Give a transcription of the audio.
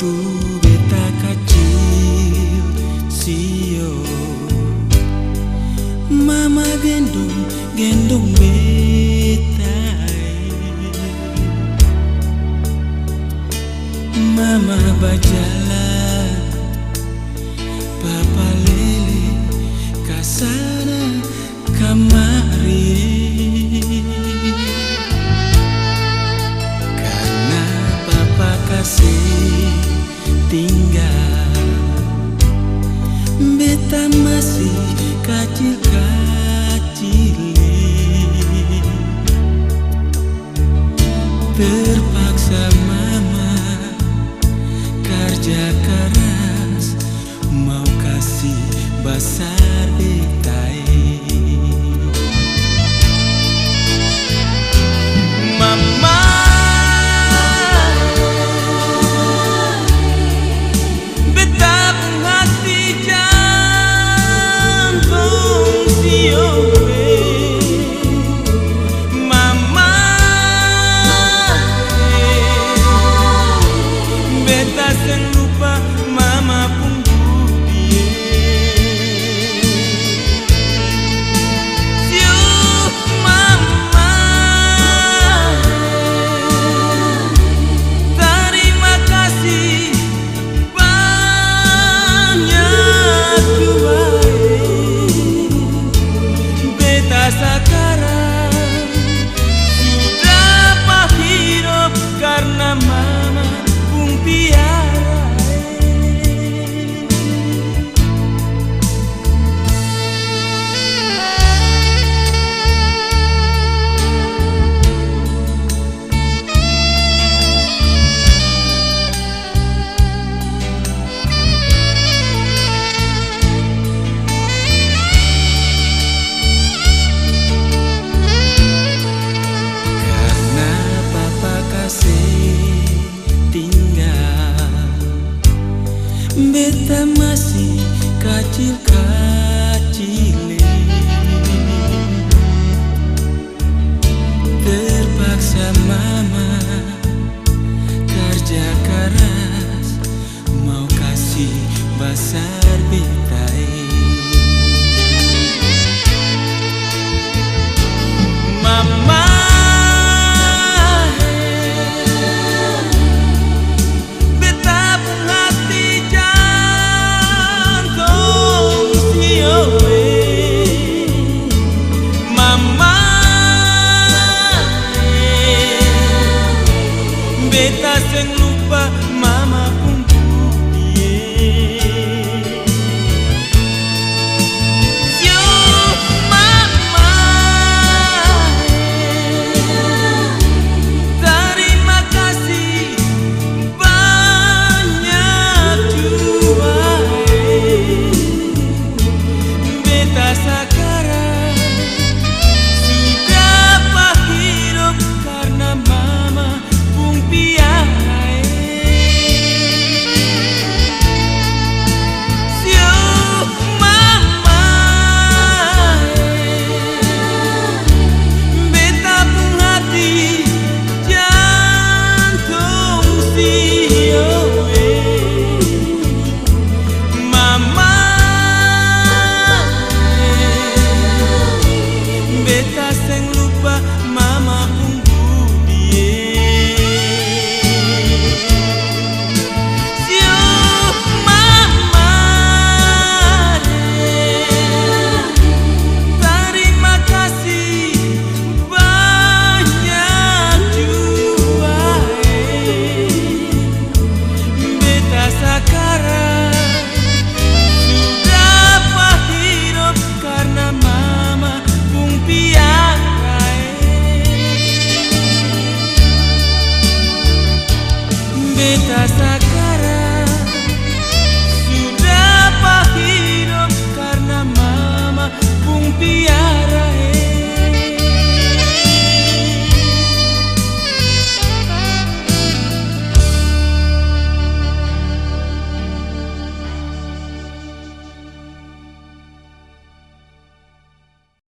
tu beta kecil sio Mama gendong gendong beta. Mama bajalan Papa lele kasana kamari. Karena Papa kasih tinggal. Beta masih kacil kacili, Terpaksa mama kerja keras Mau kasih besar beta. I said. sasa